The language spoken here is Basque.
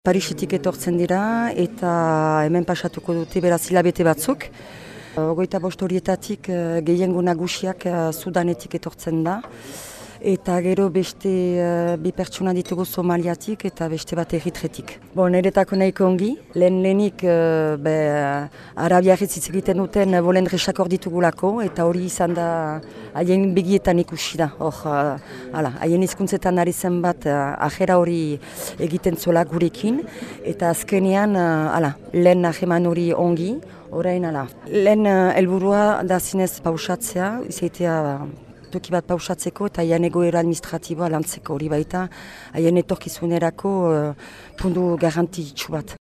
Parisetik etortzen dira eta hemen pasatuko dute beraz hilabete batzuk. Ogoita bost horietatik gehiengo nagusiak Sudanetik etortzen da. Eta gero beste uh, bi pertsona ditugu Somaliatik eta beste bat erritretik. Bo, niretako nahiko ongi, lehen lehenik uh, be, Arabiarritz hitz egiten duten bolen resakor ditugulako eta hori izan da haien begietan ikusi da. Hor, uh, haien izkuntzetan ari zen bat uh, ajera hori egiten zola gurekin eta azkenean uh, ala, lehen aheman hori ongi, orain ala. Lehen uh, elburua da zinez pausatzea, izaitea toki bat pausatzeko eta haien egoera administratiboa lantzeko hori baita haien etorkizunerako uh, pundu garantitxu bat.